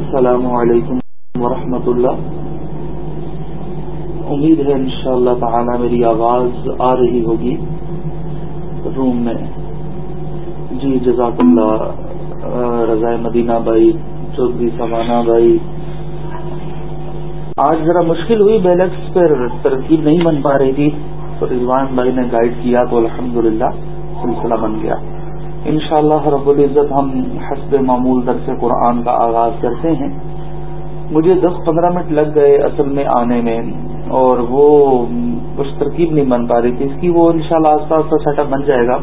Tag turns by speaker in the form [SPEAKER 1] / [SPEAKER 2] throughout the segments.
[SPEAKER 1] السلام علیکم ورحمۃ اللہ۔ امید ہے انشاءاللہ اللہ تعالی میری آواز آ رہی ہوگی روم میں۔ جی جزاک اللہ رضاء مدینہ بھائی، چودھری سوانہ بھائی۔ آج ذرا مشکل ہوئی بیلکس پر ترکیب نہیں بن پا رہی تھی، تو رضوان بھائی نے گائیڈ کیا تو الحمدللہ سلسلہ بن گیا۔ انشاءاللہ رب العزت ہم حسب معمول درس قرآن کا آغاز کرتے ہیں۔ مجھے دس پندرہ منٹ لگ گئے اصل میں آنے میں اور وہ کچھ ترکیب نہیں بن پا رہی تھی۔ اس کی وہ انشاءاللہ شاء اللہ آستہ سیٹ اپ بن جائے گا۔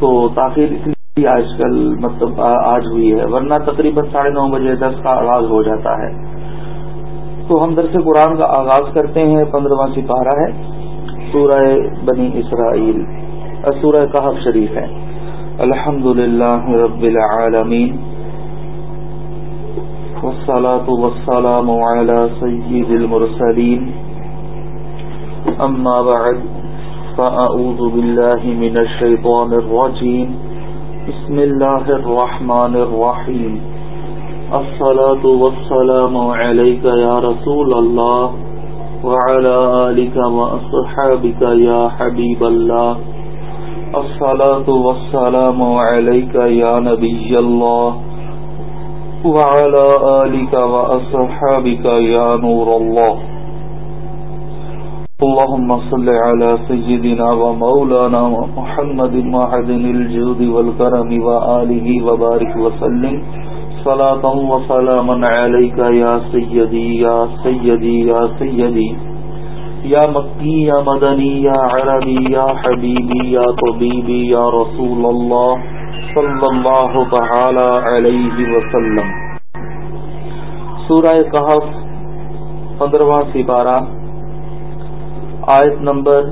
[SPEAKER 1] تو تاخیر اس لیے آج کل مطلب آج ہوئی ہے۔ ورنہ تقریباً ساڑھے نو بجے دس کا آغاز ہو جاتا ہے۔ تو ہم درس قرآن کا آغاز کرتے ہیں۔ پندرہواں سپارہ ہے۔ سورہ بنی اسرائیل، سورہ کہف شریف ہے۔ الحمد لله رب العالمين والصلاة والسلام على سيد المرسلين. أما بعد، فأعوذ بالله من الشيطان الرجيم. بسم الله الرحمن الرحيم. الصلاة والسلام عليك يا رسول الله وعلى آلك وأصحابك يا حبيب الله. الصلاة والسلام عليك يا نبي الله وعلى آلك وأصحابك يا نور الله. اللهم صل على سيدنا ومولانا محمد معدن الجود والكرم وآله وبارك وسلم. صلاة وسلاما عليك يا سيدي يا سيدي يا سيدي. یا مکی، یا مدنی، یا عربی، یا حبیبی، یا طبیبی، یا رسول اللہ صلی اللہ تعالی علیہ وسلم۔ سورہ کہف پندرواں سپارہ، آیت نمبر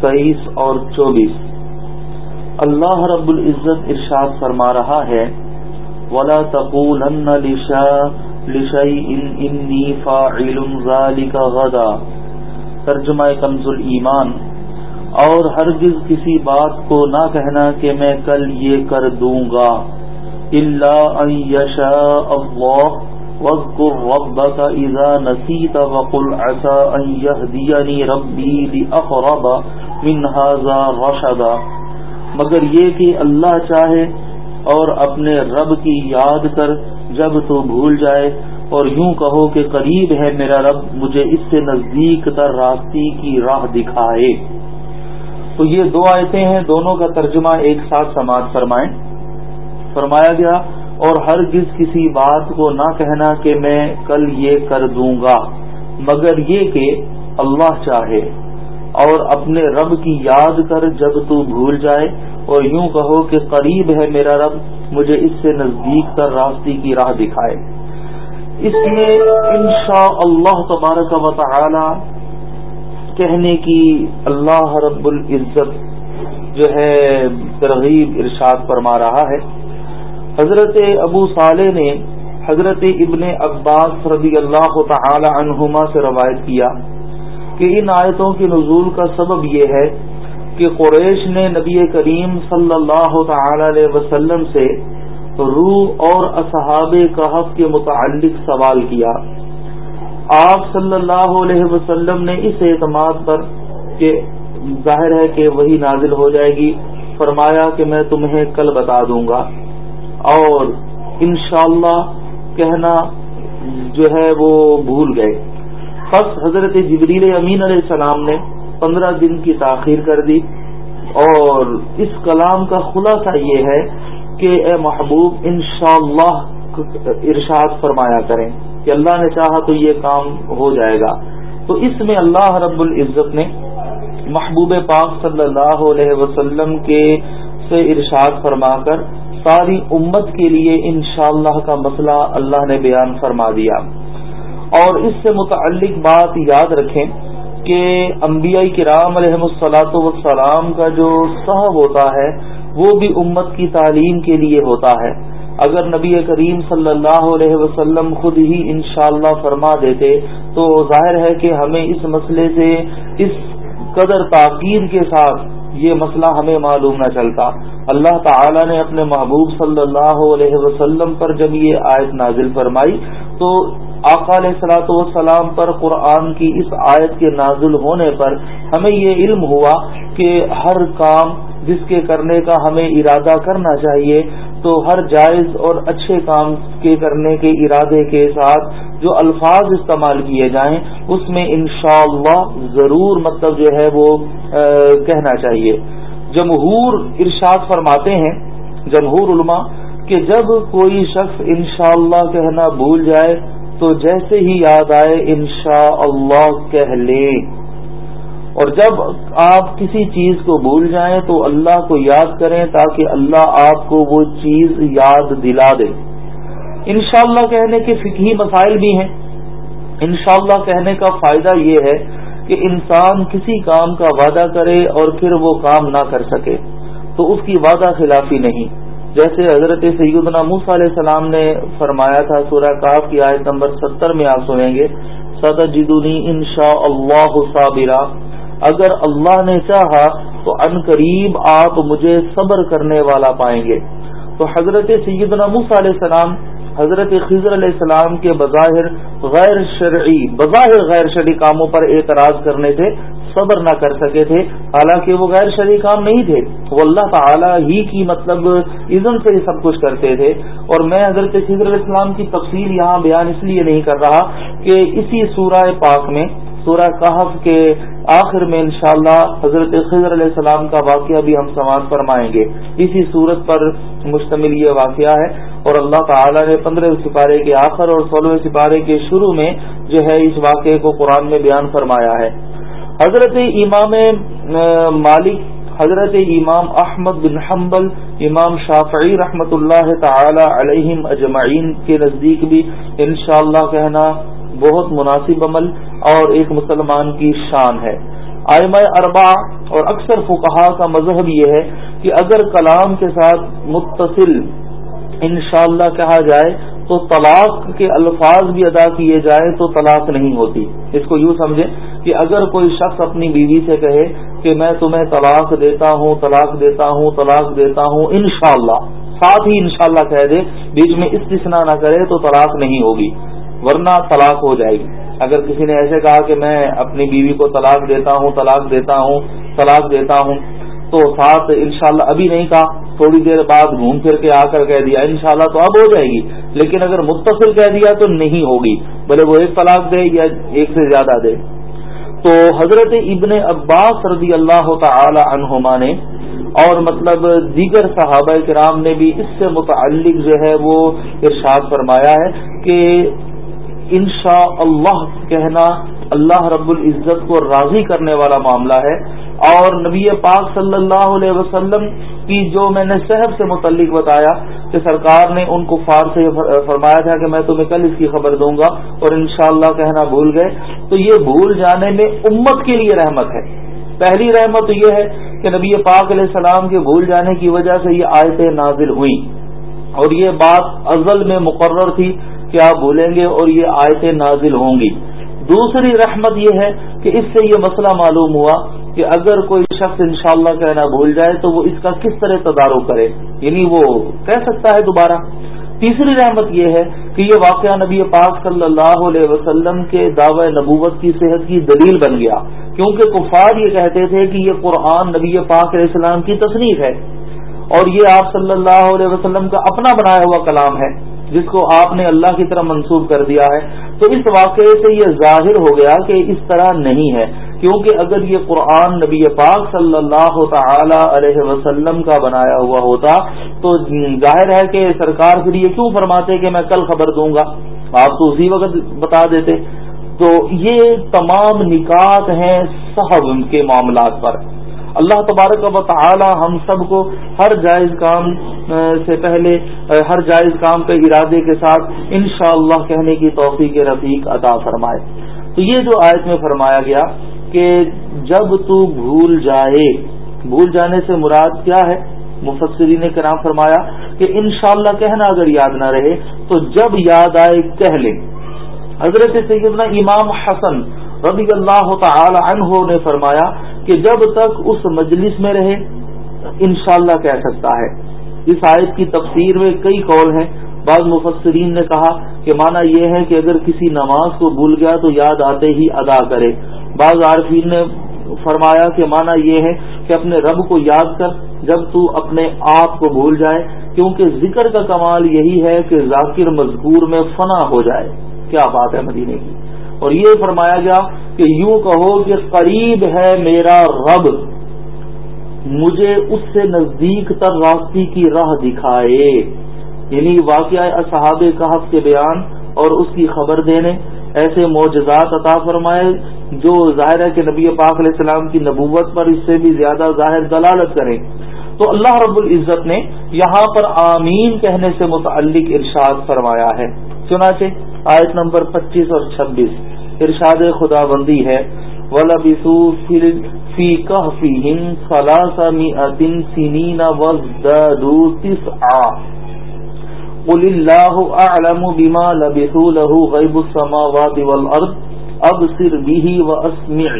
[SPEAKER 1] تیئیس اور چوبیس۔ اللہ رب العزت ارشاد فرما رہا ہے، ولا تقولن لشيء اني فاعل ذلك غدا۔ ترجمہ کنز ایمان۔ اور ہرگز کسی بات کو نہ کہنا کہ میں کل یہ کر دوں گا۔ اللہ اللہ ربك اذا نسيت وقل عسى ان يهديني ربي لاقرب من هذا رشدا۔ مگر یہ کہ اللہ چاہے اور اپنے رب کی یاد کر جب تو بھول جائے۔ اور یوں کہو کہ قریب ہے میرا رب، مجھے اس سے نزدیک تر راستی کی راہ دکھائے۔ تو یہ دو آیتیں ہیں، دونوں کا ترجمہ ایک ساتھ سماعت فرمائیں۔ فرمایا گیا، اور ہر گز کسی بات کو نہ کہنا کہ میں کل یہ کر دوں گا، مگر یہ کہ اللہ چاہے، اور اپنے رب کی یاد کر جب تو بھول جائے۔ اور یوں کہو کہ قریب ہے میرا رب، مجھے اس سے نزدیک تر راستی کی راہ دکھائے۔ اس میں انشاء اللہ تبارک و تعالی کہنے کی اللہ رب العزت جو ہے ترغیب ارشاد فرما رہا ہے۔ حضرت ابو صالح نے حضرت ابن عباس رضی اللہ تعالی عنہما سے روایت کیا کہ ان آیتوں کے نزول کا سبب یہ ہے کہ قریش نے نبی کریم صلی اللہ تعالی علیہ وسلم سے روح اور اصحاب کہف کے متعلق سوال کیا۔ آپ صلی اللہ علیہ وسلم نے اس اعتماد پر کہ ظاہر ہے کہ وہی نازل ہو جائے گی۔ فرمایا کہ میں تمہیں کل بتا دوں گا۔ اور انشاءاللہ کہنا جو ہے وہ بھول گئے۔ بس حضرت جبریل امین علیہ السلام نے پندرہ دن کی تاخیر کر دی۔ اور اس کلام کا خلاصہ یہ ہے کہ اے محبوب انشاءاللہ ارشاد فرمایا کریں کہ اللہ نے چاہا تو یہ کام ہو جائے گا۔ تو اس میں اللہ رب العزت نے محبوب پاک صلی اللہ علیہ وسلم کے سے ارشاد فرما کر ساری امت کے لیے انشاءاللہ کا مسئلہ اللہ نے بیان فرما دیا۔ اور اس سے متعلق بات یاد رکھیں کہ انبیاء کرام علیہ السلاۃ والسلام کا جو صحب ہوتا ہے وہ بھی امت کی تعلیم کے لیے ہوتا ہے۔ اگر نبی کریم صلی اللہ علیہ وسلم خود ہی انشاءاللہ فرما دیتے، تو ظاہر ہے کہ ہمیں اس مسئلے سے، اس قدر تاکید کے ساتھ یہ مسئلہ ہمیں معلوم نہ چلتا۔ اللہ تعالی نے اپنے محبوب صلی اللہ علیہ وسلم پر جب یہ آیت نازل فرمائی، تو آقا علیہ السلاۃ والسلام پر قرآن کی اس آیت کے نازل ہونے پر ہمیں یہ علم ہوا کہ ہر کام جس کے کرنے کا ہمیں ارادہ کرنا چاہیے، تو ہر جائز اور اچھے کام کے کرنے کے ارادے کے ساتھ جو الفاظ استعمال کیے جائیں، اس میں انشاءاللہ ضرور مطلب جو ہے وہ کہنا چاہیے۔ جمہور ارشاد فرماتے ہیں، جمہور علماء، کہ جب کوئی شخص انشاءاللہ کہنا بھول جائے، تو جیسے ہی یاد آئے، انشاءاللہ اللہ کہہ لیں اور جب آپ کسی چیز کو بھول جائیں تو اللہ کو یاد کریں تاکہ اللہ آپ کو وہ چیز یاد دلا دے۔ انشاءاللہ کہنے کے فکی مسائل بھی ہیں۔ انشاءاللہ کہنے کا فائدہ یہ ہے کہ انسان کسی کام کا وعدہ کرے اور پھر وہ کام نہ کر سکے۔ تو اس کی وعدہ خلافی نہیں۔ جیسے حضرت سیدنا موس علیہ السلام نے فرمایا تھا سورہ کاف کی آیت نمبر ستر میں آپ سنیں گے۔ سد جدنی ان شاء اللہ صابرہ اگر اللہ نے چاہا تو ان قریب آپ مجھے صبر کرنے والا پائیں گے۔ تو حضرت سیدنا موس علیہ السلام، حضرت خضر علیہ السلام کے بظاہر غیر شرعی، بظاہر غیر شرعی کاموں پر اعتراض کرنے تھے، صبر نہ کر سکے تھے۔ حالانکہ وہ غیر شرعی کام نہیں تھے۔ وہ اللہ تعالی ہی کی مطلب عزم سے ہی سب کچھ کرتے تھے۔ اور میں حضرت خضر علیہ السلام کی تفصیل یہاں بیان اس لیے نہیں کر رہا کہ اسی سورہ پاک میں سورہ کہف کے آخر میں انشاءاللہ حضرت خضر علیہ السلام کا واقعہ بھی ہم سماعت فرمائیں گے۔ اسی صورت پر مشتمل یہ واقعہ ہے اور اللہ تعالی نے پندرہ سپارے کے آخر اور سولہویں سپارے کے شروع میں جو ہے اس واقعے کو قرآن میں بیان فرمایا ہے۔ حضرت امام مالک، حضرت امام احمد بن حنبل، امام شافعی رحمۃ اللہ تعالی علیہم اجمعین کے نزدیک بھی انشاءاللہ کہنا بہت مناسب عمل اور ایک مسلمان کی شان ہے۔ آئمہ اربا اور اکثر فقہا کا مذہب یہ ہے کہ اگر کلام کے ساتھ متصل انشاءاللہ کہا جائے تو طلاق کے الفاظ بھی ادا کیے جائیں تو طلاق نہیں ہوتی۔ اس کو یوں سمجھیں کہ اگر کوئی شخص اپنی بیوی سے کہے کہ میں تمہیں طلاق دیتا ہوں، طلاق دیتا ہوں، طلاق دیتا ہوں، انشاءاللہ، ساتھ ہی انشاءاللہ کہہ دے، بیچ میں استثنا نہ کرے تو طلاق نہیں ہوگی۔ ورنہ طلاق ہو جائے گی۔ اگر کسی نے ایسے کہا کہ میں اپنی بیوی کو طلاق دیتا ہوں، طلاق دیتا ہوں، طلاق دیتا ہوں، تو ساتھ انشاءاللہ ابھی نہیں کہا، تھوڑی دیر بعد گھوم پھر کے آ کر کہہ دیا۔ انشاءاللہ تو اب ہو جائے گی، لیکن اگر متصل کہہ دیا تو نہیں ہوگی، بھلے وہ ایک طلاق دے یا ایک سے زیادہ دے۔ تو حضرت ابن عباس رضی اللہ تعالی عنہما نے، اور مطلب دیگر صحابہ کرام نے بھی اس سے متعلق جو ہے وہ ارشاد فرمایا ہے کہ انشاء اللہ کہنا اللہ رب العزت کو راضی کرنے والا معاملہ ہے اور نبی پاک صلی اللہ علیہ وسلم کی جو میں نے صحب سے متعلق بتایا کہ سرکار نے ان کو فار سے فرمایا تھا کہ میں تمہیں کل اس کی خبر دوں گا اور انشاءاللہ کہنا بھول گئے تو یہ بھول جانے میں امت کے لیے رحمت ہے۔ پہلی رحمت یہ ہے کہ نبی پاک علیہ السلام کے بھول جانے کی وجہ سے یہ آیتیں نازل ہوئی اور یہ بات ازل میں مقرر تھی کہ آپ بھولیں گے اور یہ آیتیں نازل ہوں گی۔ دوسری رحمت یہ ہے کہ اس سے یہ مسئلہ معلوم ہوا کہ اگر کوئی شخص انشاءاللہ کہنا بھول جائے تو وہ اس کا کس طرح تدارک کرے یعنی وہ کہہ سکتا ہے دوبارہ۔ تیسری رحمت یہ ہے کہ یہ واقعہ نبی پاک صلی اللہ علیہ وسلم کے دعوی نبوت کی صحت کی دلیل بن گیا۔ کیونکہ کفار یہ کہتے تھے کہ یہ قرآن نبی پاک علیہ السلام کی تصنیف ہے اور یہ آپ صلی اللہ علیہ وسلم کا اپنا بنایا ہوا کلام ہے۔ جس کو آپ نے اللہ کی طرح منسوخ کر دیا ہے، تو اس واقعے سے یہ ظاہر ہو گیا کہ اس طرح نہیں ہے۔ کیونکہ اگر یہ قرآن نبی پاک صلی اللہ تعالی علیہ وسلم کا بنایا ہوا ہوتا، تو ظاہر ہے کہ سرکار پھر یہ کیوں فرماتے کہ میں کل خبر دوں گا؟ آپ تو اسی وقت بتا دیتے۔ تو یہ تمام نکات ہیں صحب کے معاملات پر۔ اللہ تبارک و تعالی ہم سب کو ہر جائز کام سے پہلے ہر جائز کام کے ارادے کے ساتھ انشاءاللہ اللہ کہنے کی توفیق رفیق عطا فرمائے۔ تو یہ جو آیت میں فرمایا گیا کہ جب تو بھول جائے، بھول جانے سے مراد کیا ہے؟ مفسرین نے کرام فرمایا کہ انشاءاللہ کہنا اگر یاد نہ رہے تو جب یاد آئے کہہ لیں۔ حضرت سیدنا امام حسن رضی اللہ تعالی عنہ نے فرمایا کہ جب تک اس مجلس میں رہے، انشاءاللہ کہہ سکتا ہے۔ اس آیت کی تفسیر میں کئی قول ہیں۔ بعض مفسرین نے کہا کہ مانا یہ ہے کہ اگر کسی نماز کو بھول گیا تو یاد آتے ہی ادا کرے۔ بعض عارفین نے فرمایا کہ مانا یہ ہے کہ اپنے رب کو یاد کر جب تو اپنے آپ کو بھول جائے، کیونکہ ذکر کا کمال یہی ہے کہ ذاکر مذکور میں فنا ہو جائے۔ کیا بات ہے مدینے کی؟ اور یہ فرمایا گیا کہ یوں کہو کہ قریب ہے میرا رب، مجھے اس سے نزدیک تر راستی کی راہ دکھائے۔ یعنی واقعہ اصحاب کہف کے بیان اور اس کی خبر دینے۔ ایسے معجزات عطا فرمائے جو ظاہر ہے کہ نبی پاک علیہ السلام کی نبوت پر اس سے بھی زیادہ ظاہر دلالت کریں۔ تو اللہ رب العزت نے یہاں پر آمین کہنے سے متعلق ارشاد فرمایا ہے۔ چنانچہ آیت نمبر پچیس اور چھبیس۔ ارشاد خدا بندی ہے قل اللہ اعلم بما لبثوا له غیب السماوات والارض ابصر به واسمع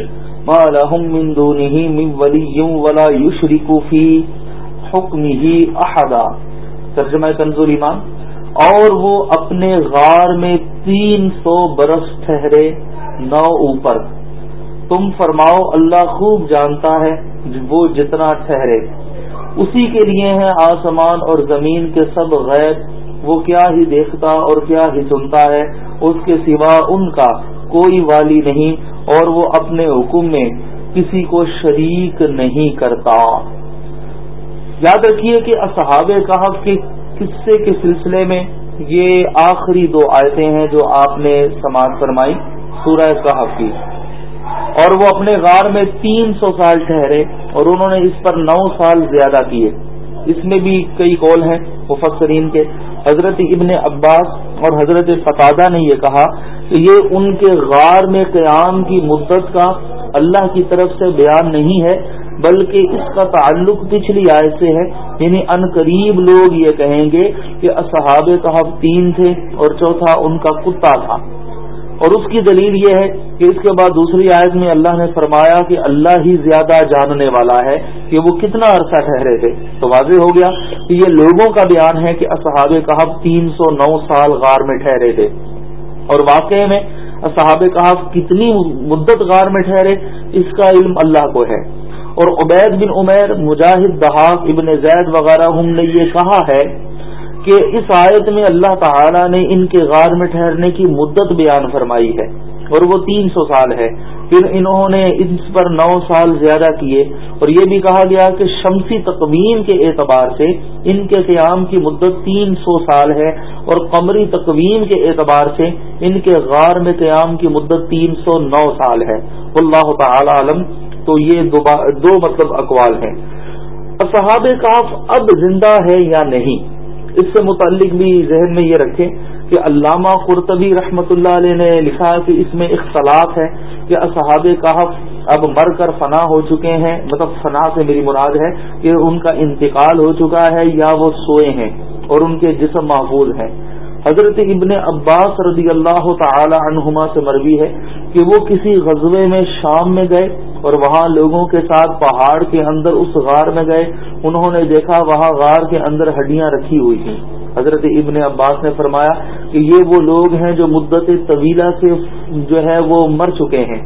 [SPEAKER 1] ما لهم من دونه من ولی ولا يشرك في حکمه احدا ترجمہ کنز ایمان. اور وہ اپنے غار میں تین سو برس ٹھہرے نو اوپر۔ تم فرماؤ، اللہ خوب جانتا ہے وہ جتنا ٹھہرے۔ اسی کے لیے ہیں آسمان اور زمین کے سب غیر۔ وہ کیا ہی دیکھتا اور کیا ہی سنتا ہے، اس کے سوا ان کا کوئی والی نہیں۔ اور وہ اپنے حکم میں کسی کو شریک نہیں کرتا۔ یاد رکھیے کہ اصحاب کہف کے قصے کے سلسلے میں یہ آخری دو آیتیں ہیں جو آپ نے سماج فرمائی، سورہ کہف کی۔ اور وہ اپنے غار میں تین سو سال ٹھہرے اور انہوں نے اس پر نو سال زیادہ کیے۔ اس میں بھی کئی قول ہیں مفسرین کے۔ حضرت ابن عباس اور حضرت فتادہ نے یہ کہا کہ یہ ان کے غار میں قیام کی مدت کا اللہ کی طرف سے بیان نہیں ہے۔ بلکہ اس کا تعلق پچھلی آئے سے ہے یعنی ان قریب لوگ یہ کہیں گے کہ اصحاب کہب تین تھے اور چوتھا ان کا کتا تھا۔ اور اس کی دلیل یہ ہے کہ اس کے بعد دوسری آیت میں اللہ نے فرمایا کہ اللہ ہی زیادہ جاننے والا ہے کہ وہ کتنا عرصہ ٹھہرے تھے۔ تو واضح ہو گیا کہ یہ لوگوں کا بیان ہے کہ اصحاب کہب تین سو نو سال غار میں ٹھہرے تھے۔ اور واقعے میں اصحاب کہب کتنی مدت غار میں ٹھہرے، اس کا علم اللہ کو ہے۔ اور عبید بن عمیر مجاہد، دہاق، ابن زید وغیرہ ہم نے یہ کہا ہے کہ اس آیت میں اللہ تعالی نے ان کے غار میں ٹھہرنے کی مدت بیان فرمائی ہے اور وہ تین سو سال ہے۔ پھر انہوں نے اس پر نو سال زیادہ کیے اور یہ بھی کہا گیا کہ شمسی تقویم کے اعتبار سے ان کے قیام کی مدت تین سو سال ہے اور قمری تقویم کے اعتبار سے ان کے غار میں قیام کی مدت تین سو نو سال ہے۔ اللہ تعالی علم تو یہ دو مطلب اقوال ہیں۔ صحاب کاف اب زندہ ہے یا نہیں؟ اس سے متعلق بھی ذہن میں یہ رکھیں کہ علامہ قرطبی رحمۃ اللہ علیہ نے لکھا کہ اس میں اختلاف ہے کہ اصحاب کہف اب مر کر فنا ہو چکے ہیں۔ مطلب فنا سے میری مراد ہے کہ ان کا انتقال ہو چکا ہے یا وہ سوئے ہیں اور ان کے جسم محفوظ ہیں۔ حضرت ابن عباس رضی اللہ تعالی عنہما سے مروی ہے کہ وہ کسی غزوے میں شام میں گئے اور وہاں لوگوں کے ساتھ پہاڑ کے اندر اس غار میں گئے۔ انہوں نے دیکھا وہاں غار کے اندر ہڈیاں رکھی ہوئی تھیں۔ حضرت ابن عباس نے فرمایا کہ یہ وہ لوگ ہیں جو مدت طویلہ سے جو ہے وہ مر چکے ہیں۔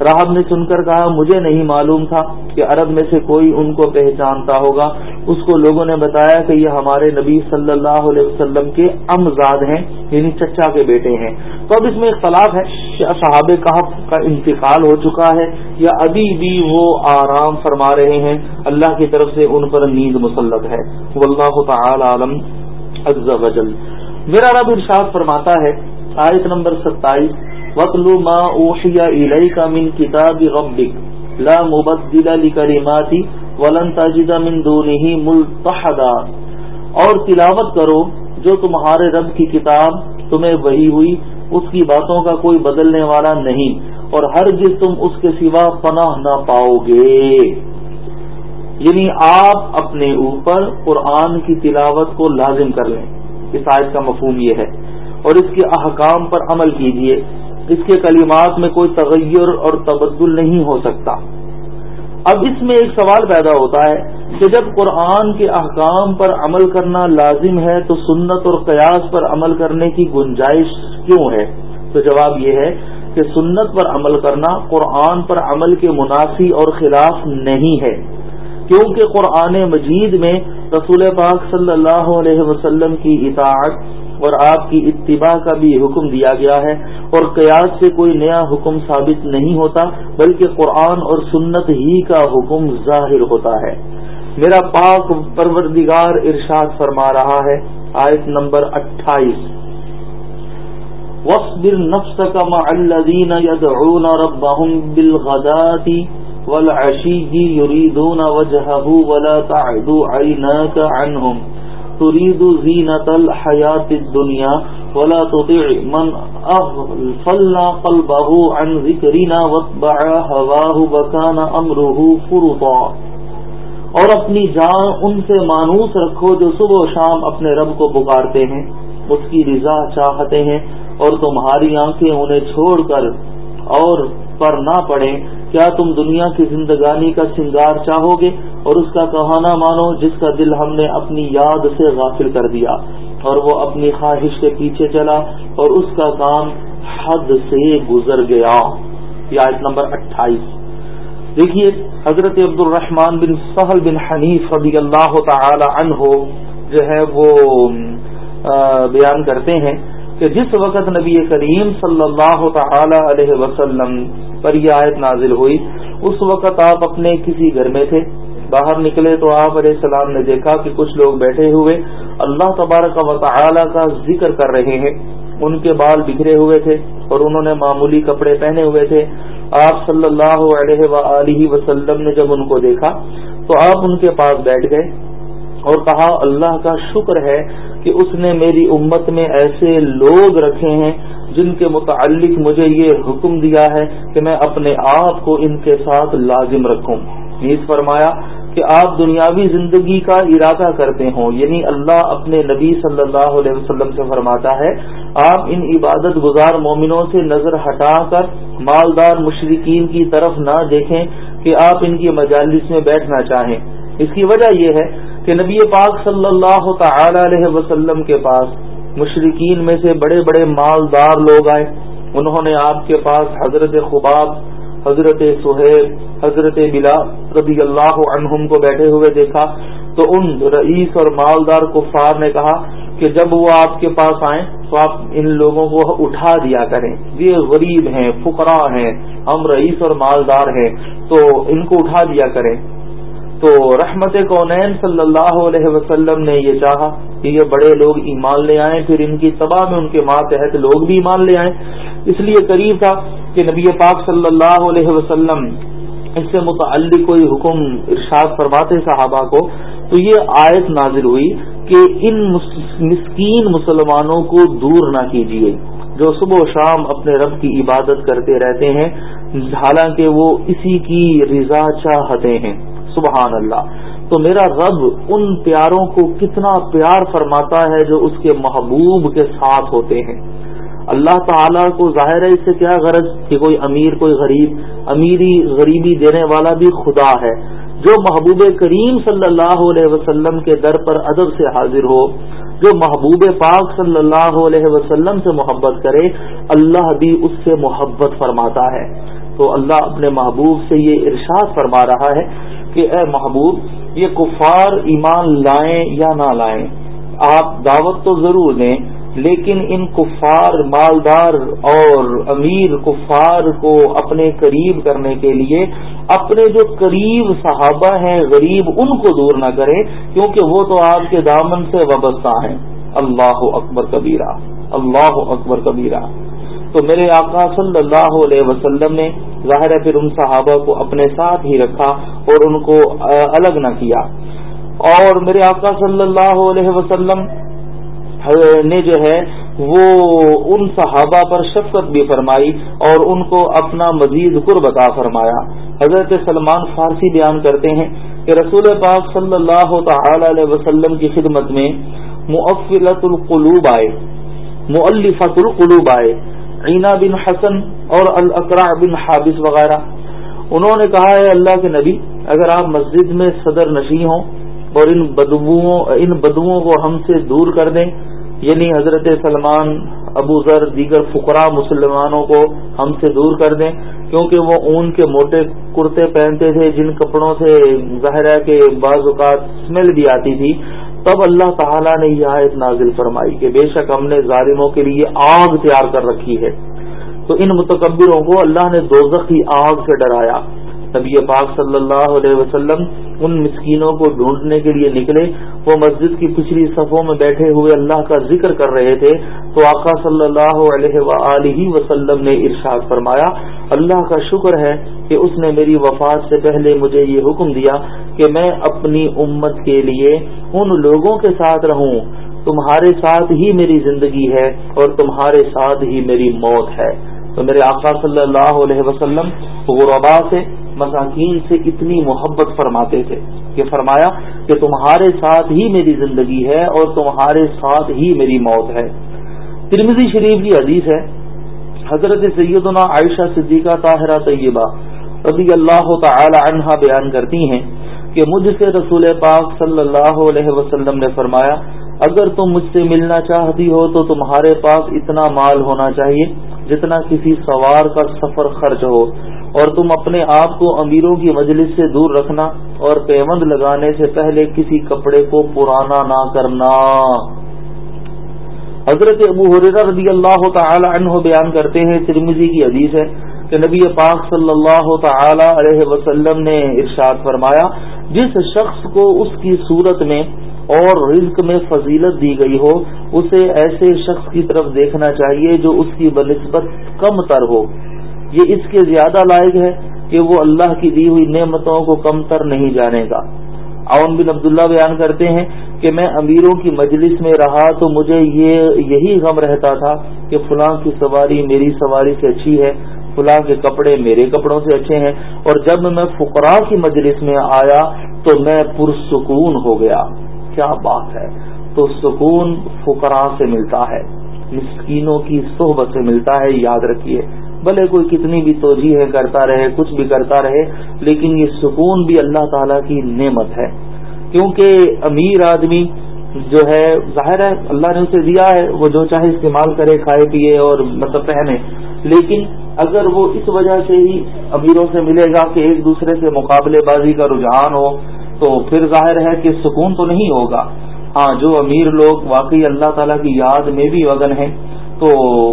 [SPEAKER 1] راہب نے سن کر کہا، مجھے نہیں معلوم تھا کہ عرب میں سے کوئی ان کو پہچانتا ہوگا۔ اس کو لوگوں نے بتایا کہ یہ ہمارے نبی صلی اللہ علیہ وسلم کے امزاد ہیں یعنی چچا کے بیٹے ہیں۔ تو اب اس میں اختلاف ہے کہ صحاب کہف کا انتقال ہو چکا ہے یا ابھی بھی وہ آرام فرما رہے ہیں۔ اللہ کی طرف سے ان پر نیند مسلط ہے۔ واللہ تعالی عالم عز وجل۔ میرا رب ارشاد فرماتا ہے، آیت نمبر ستائیس۔ وطلو ما اوحی الیک من کتاب ربک لا مبدل لکلماتی ولن تجد من دونه ملتحدا. اور تلاوت کرو جو تمہارے رب کی کتاب تمہیں وہی ہوئی، اس کی باتوں کا کوئی بدلنے والا نہیں، اور ہر جس تم اس کے سوا پناہ نہ پاؤ گے یعنی آپ اپنے اوپر قرآن کی تلاوت کو لازم کر لیں۔ اس آیت کا مفہوم یہ ہے۔ اور اس کے احکام پر عمل کیجیے اس کے کلمات میں کوئی تغیر اور تبدل نہیں ہو سکتا۔ اب اس میں ایک سوال پیدا ہوتا ہے کہ جب قرآن کے احکام پر عمل کرنا لازم ہے تو سنت اور قیاس پر عمل کرنے کی گنجائش کیوں ہے؟ تو جواب یہ ہے کہ سنت پر عمل کرنا قرآن پر عمل کے منافی اور خلاف نہیں ہے، کیونکہ قرآن مجید میں رسول پاک صلی اللہ علیہ وسلم کی اطاعت اور آپ کی اتباع کا بھی حکم دیا گیا ہے اور قیاس سے کوئی نیا حکم ثابت نہیں ہوتا، بلکہ قرآن اور سنت ہی کا حکم ظاہر ہوتا ہے۔ میرا پاک پروردگار ارشاد فرما رہا ہے، آیت نمبر اٹھائیس۔ وصبر نفسك مع الذين يدعون ربهم بالغداة والعشي يريدون وجهه ولا تعد عيناك عنهم تريد زينة الحياة الدنيا ولا تطع من أغفلنا قلبه عن ذكرنا واتبع هواه وكان أمره فرطا۔ اور اپنی جان ان سے مانوس رکھو جو صبح و شام اپنے رب کو پکارتے ہیں۔ اس کی رضا چاہتے ہیں اور تمہاری آنکھیں انہیں چھوڑ کر اور پر نہ پڑیں کیا تم دنیا کی زندگانی کا سنگار چاہو گے؟ اور اس کا کہانا مانو جس کا دل ہم نے اپنی یاد سے غافل کر دیا۔ اور وہ اپنی خواہش کے پیچھے چلا اور اس کا کام حد سے گزر گیا۔ یہ آیت نمبر اٹھائیس۔ دیکھیے، حضرت عبد الرحمان بن سہل بن حنیف رضی اللہ تعالی عنہ جو ہے وہ بیان کرتے ہیں کہ جس وقت نبی کریم صلی اللہ تعالی علیہ وسلم پر یہ آیت نازل ہوئی۔ اس وقت آپ اپنے کسی گھر میں تھے۔ باہر نکلے تو آپ علیہ السلام نے دیکھا کہ کچھ لوگ بیٹھے ہوئے اللہ تبارک و تعالی کا ذکر کر رہے ہیں۔ ان کے بال بکھرے ہوئے تھے اور انہوں نے معمولی کپڑے پہنے ہوئے تھے۔ آپ صلی اللہ علیہ و وسلم نے جب ان کو دیکھا تو آپ ان کے پاس بیٹھ گئے اور کہا، اللہ کا شکر ہے کہ اس نے میری امت میں ایسے لوگ رکھے ہیں جن کے متعلق مجھے یہ حکم دیا ہے کہ میں اپنے آپ کو ان کے ساتھ لازم رکھوں۔ نیز فرمایا کہ آپ دنیاوی زندگی کا ارادہ کرتے ہوں یعنی اللہ اپنے نبی صلی اللہ علیہ وسلم سے فرماتا ہے، آپ ان عبادت گزار مومنوں سے نظر ہٹا کر مالدار مشرقین کی طرف نہ دیکھیں کہ آپ ان کی مجالس میں بیٹھنا چاہیں۔ اس کی وجہ یہ ہے کہ نبی پاک صلی اللہ تعالی علیہ وسلم کے پاس مشرقین میں سے بڑے بڑے مالدار لوگ آئے۔ انہوں نے آپ کے پاس حضرت خباب، حضرت سہیب، حضرت بلا رضی اللہ عنہم کو بیٹھے ہوئے دیکھا۔ تو ان رئیس اور مالدار کفار نے کہا کہ جب وہ آپ کے پاس آئیں تو آپ ان لوگوں کو اٹھا دیا کریں۔ یہ غریب ہیں، فقراء ہیں، ہم رئیس اور مالدار ہیں، تو ان کو اٹھا دیا کریں۔ تو رحمت کونین صلی اللہ علیہ وسلم نے یہ چاہا کہ یہ بڑے لوگ ایمان لے آئیں، پھر ان کی تباہ میں ان کے ماتحت لوگ بھی ایمان لے آئیں۔ اس لیے قریب تھا کہ نبی پاک صلی اللہ علیہ وسلم اس سے متعلق کوئی حکم ارشاد فرماتے صحابہ کو۔ تو یہ آیت نازل ہوئی کہ ان مسکین مسلمانوں کو دور نہ کیجیے، جو صبح و شام اپنے رب کی عبادت کرتے رہتے ہیں۔ حالانکہ وہ اسی کی رضا چاہتے ہیں۔ سبحان اللہ تو میرا رب ان پیاروں کو کتنا پیار فرماتا ہے جو اس کے محبوب کے ساتھ ہوتے ہیں۔ اللہ تعالیٰ کو ظاہر ہے اس سے کیا غرض؟ کہ کوئی امیر، کوئی غریب، امیری، غریبی دینے والا بھی خدا ہے۔ جو محبوب کریم صلی اللہ علیہ وسلم کے در پر ادب سے حاضر ہو، جو محبوب پاک صلی اللہ علیہ وسلم سے محبت کرے، اللہ بھی اس سے محبت فرماتا ہے۔ تو اللہ اپنے محبوب سے یہ ارشاد فرما رہا ہے کہ اے محبوب، یہ کفار ایمان لائیں یا نہ لائیں، آپ دعوت تو ضرور دیں، لیکن ان کفار مالدار اور امیر کفار کو اپنے قریب کرنے کے لیے اپنے جو قریب صحابہ ہیں، غریب، ان کو دور نہ کریں، کیونکہ وہ تو آپ کے دامن سے وابستہ ہیں۔ اللہ اکبر کبیرہ، اللہ اکبر کبیرہ۔ تو میرے آقا صلی اللہ علیہ وسلم نے ظاہر ہے پھر ان صحابہ کو اپنے ساتھ ہی رکھا اور ان کو الگ نہ کیا۔ اور میرے آقا صلی اللہ علیہ وسلم نے جو ہے وہ ان صحابہ پر شفقت بھی فرمائی اور ان کو اپنا مزید قرب عطا فرمایا۔ حضرت سلمان فارسی بیان کرتے ہیں کہ رسول پاک صلی اللہ تعالی علیہ وسلم کی خدمت میں معفلت القلوب آئے مؤلفت القلوب آئے۔ عینا بن حسن اور الاقرا بن حابث وغیرہ۔ انہوں نے کہا ہے اللہ کے نبی، اگر آپ مسجد میں صدر نشیں ہوں اور ان بدبوؤں ان بدبوؤں کو ہم سے دور کر دیں یعنی حضرت سلمان، ابو ذر، دیگر فقراء مسلمانوں کو ہم سے دور کر دیں، کیونکہ وہ اون کے موٹے کرتے پہنتے تھے، جن کپڑوں سے ظاہر ہے کہ بعض اوقات اسمیل بھی آتی تھی۔ تب اللہ تعالیٰ نے یہ آیت نازل فرمائی کہ بے شک ہم نے ظالموں کے لیے آگ تیار کر رکھی ہے۔ تو ان متکبروں کو اللہ نے دوزخ کی آگ سے ڈرایا۔ نبی پاک صلی اللہ علیہ وسلم ان مسکینوں کو ڈھونڈنے کے لیے نکلے۔ وہ مسجد کی پچھلی صفوں میں بیٹھے ہوئے اللہ کا ذکر کر رہے تھے۔ تو آقا صلی اللہ علیہ وسلم نے ارشاد فرمایا، اللہ کا شکر ہے کہ اس نے میری وفات سے پہلے مجھے یہ حکم دیا کہ میں اپنی امت کے لیے ان لوگوں کے ساتھ رہوں۔ تمہارے ساتھ ہی میری زندگی ہے اور تمہارے ساتھ ہی میری موت ہے۔ تو میرے آقا صلی اللہ علیہ وسلم غربا سے مساکین سے اتنی محبت فرماتے تھے کہ فرمایا کہ تمہارے ساتھ ہی میری زندگی ہے اور تمہارے ساتھ ہی میری موت ہے۔ ترمزی شریف کی حدیث ہے، حضرت سیدنا عائشہ صدیقہ طاہرہ طیبہ رضی اللہ تعالی عنہا بیان کرتی ہیں کہ مجھ سے رسول پاک صلی اللہ علیہ وسلم نے فرمایا، اگر تم مجھ سے ملنا چاہتی ہو تو تمہارے پاس اتنا مال ہونا چاہیے جتنا کسی سوار کا سفر خرچ ہو۔ اور تم اپنے آپ کو امیروں کی مجلس سے دور رکھنا اور پیوند لگانے سے پہلے کسی کپڑے کو پرانا نہ کرنا۔ حضرت ابو حریرہ رضی اللہ تعالی عنہ بیان کرتے ہیں ترمیزی کی حدیث ہے کہ نبی پاک صلی اللہ تعالی علیہ وسلم نے ارشاد فرمایا، جس شخص کو اس کی صورت میں اور رزق میں فضیلت دی گئی ہو، اسے ایسے شخص کی طرف دیکھنا چاہیے جو اس کی بنسبت کم تر ہو۔ یہ اس کے زیادہ لائق ہے کہ وہ اللہ کی دی ہوئی نعمتوں کو کم تر نہیں جانے گا۔ عون بن عبداللہ بیان کرتے ہیں کہ میں امیروں کی مجلس میں رہا تو مجھے یہ، یہی غم رہتا تھا کہ فلاں کی سواری میری سواری سے اچھی ہے، فلاں کے کپڑے میرے کپڑوں سے اچھے ہیں۔ اور جب میں فقراء کی مجلس میں آیا تو میں پرسکون ہو گیا۔ کیا بات ہے؟ تو سکون فقراء سے ملتا ہے، مسکینوں کی صحبت سے ملتا ہے، یاد رکھیے۔ بھلے کوئی کتنی بھی توجہ کرتا رہے، کچھ بھی کرتا رہے، لیکن یہ سکون بھی اللہ تعالی کی نعمت ہے۔ کیونکہ امیر آدمی جو ہے، ظاہر ہے، اللہ نے اسے دیا ہے، وہ جو چاہے استعمال کرے، کھائے، پیے اور مطلب پہنے۔ لیکن اگر وہ اس وجہ سے ہی امیروں سے ملے گا کہ ایک دوسرے سے مقابلے بازی کا رجحان ہو، تو پھر ظاہر ہے کہ سکون تو نہیں ہوگا۔ ہاں جو امیر لوگ واقعی اللہ تعالیٰ کی یاد میں بھی وگن ہیں تو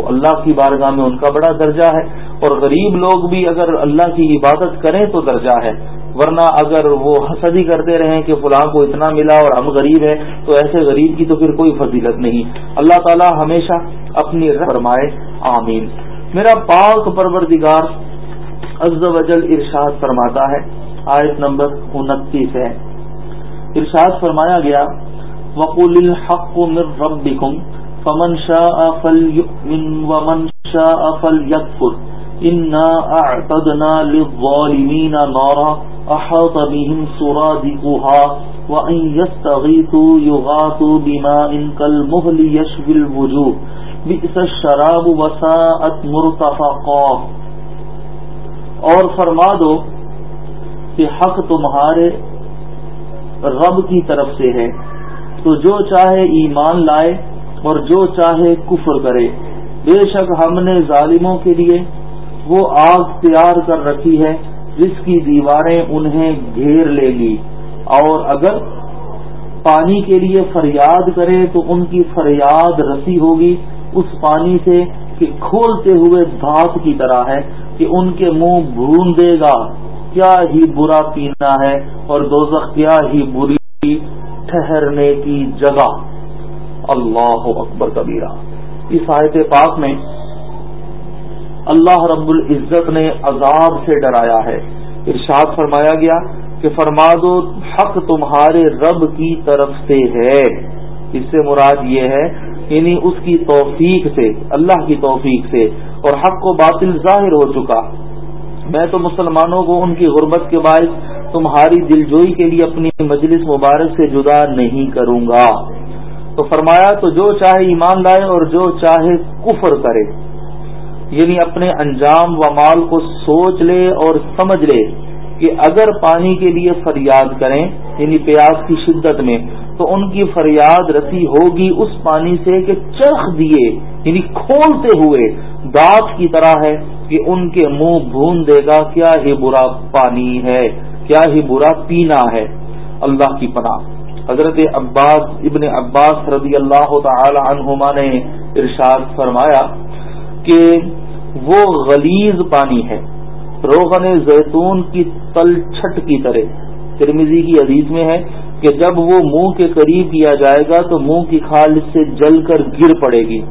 [SPEAKER 1] اللہ کی بارگاہ میں ان کا بڑا درجہ ہے اور غریب لوگ بھی اگر اللہ کی عبادت کریں تو درجہ ہے ورنہ اگر وہ حسدی کرتے رہیں کہ فلاں کو اتنا ملا اور ہم غریب ہیں تو ایسے غریب کی تو پھر کوئی فضیلت نہیں۔ اللہ تعالیٰ ہمیشہ اپنی فرمائے۔ آمین۔ میرا پاک پروردگار عز و جل ارشاد فرماتا ہے۔ آیت نمبر انتیس ہے۔ ارشاد فرمایا گیا وقول الحق من ربكم فمن شاء فليؤمن ومن شاء فليكفر. إنا أعتدنا للظالمين نارا أحاط بهم سرادقها وأن يستغيثوا يغاثوا بماء كالمهل يشفي الوجوه. بئس الشراب وساءت مرتفقا. اور فرما دو کہ حق تمہارے رب کی طرف سے ہے۔ تو جو چاہے ایمان لائے اور جو چاہے کفر کرے۔ بے شک ہم نے ظالموں کے لیے وہ آگ تیار کر رکھی ہے جس کی دیواریں انہیں گھیر لے گی۔ اور اگر پانی کے لیے فریاد کرے تو ان کی فریاد رسی ہوگی اس پانی سے کہ کھولتے ہوئے دھات کی طرح ہے کہ ان کے منہ بھون دے گا۔ کیا ہی برا پینا ہے اور دوزخ کیا ہی بری ٹھہرنے کی جگہ۔ اللہ اکبر کبیرہ اس آیت پاک میں اللہ رب العزت نے عذاب سے ڈرایا ہے۔ ارشاد فرمایا گیا کہ فرما دو، حق تمہارے رب کی طرف سے ہے۔ اس سے مراد یہ ہے یعنی اس کی توفیق سے، اللہ کی توفیق سے، اور حق و باطل ظاہر ہو چکا۔ میں تو مسلمانوں کو ان کی غربت کے باعث تمہاری دلجوئی کے لیے اپنی مجلس مبارک سے جدا نہیں کروں گا۔ تو فرمایا تو جو چاہے ایمان لائے اور جو چاہے کفر کرے یعنی اپنے انجام و مال کو سوچ لے اور سمجھ لے کہ اگر پانی کے لیے فریاد کریں یعنی پیاس کی شدت میں، تو ان کی فریاد رسی ہوگی اس پانی سے کہ چرخ دیے یعنی کھولتے ہوئے۔ دانت کی طرح ہے کہ ان کے منہ بھون دے گا، کیا ہی برا پانی ہے، کیا ہی برا پینا ہے۔ اللہ کی پناہ۔ حضرت عباس ابن عباس رضی اللہ تعالی عنہما نے ارشاد فرمایا کہ وہ غلیظ پانی ہے۔ روغن زیتون کی تل چھٹ کی طرح۔ ترمیزی کی عزیز میں ہے کہ جب وہ منہ کے قریب کیا جائے گا تو منہ کی کھال سے جل کر گر پڑے گی۔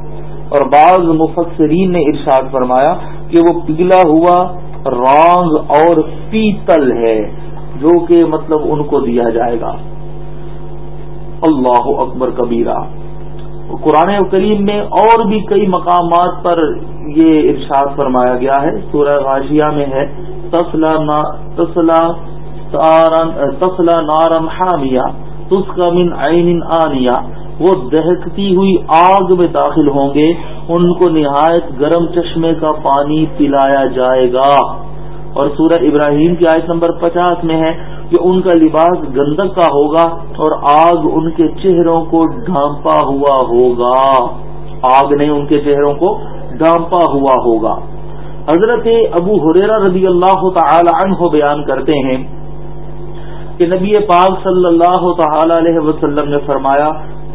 [SPEAKER 1] اور بعض مفسرین نے ارشاد فرمایا کہ وہ پگھلا ہوا رانگ اور پیتل ہے، جو کہ مطلب ان کو دیا جائے گا۔ اللہ اکبر کبیرہ۔ قرآن کریم میں اور بھی کئی مقامات پر یہ ارشاد فرمایا گیا ہے۔ سورہ غاشیہ میں ہے، تسلا تسلا حامیہ تس کا من عین آنیا وہ دہکتی ہوئی آگ میں داخل ہوں گے۔ ان کو نہایت گرم چشمے کا پانی پلایا جائے گا۔ اور سورہ ابراہیم کی آیت نمبر پچاس میں ہے کہ ان کا لباس گندک کا ہوگا اور آگ ان کے چہروں کو ڈھانپا ہوا ہوگا۔ آگ نے ان کے چہروں کو ڈھانپا ہوا ہوگا۔ حضرت ابو حریرا رضی اللہ تعالی عنہ بیان کرتے ہیں کہ نبی پاک صلی اللہ تعالی علیہ وسلم نے فرمایا،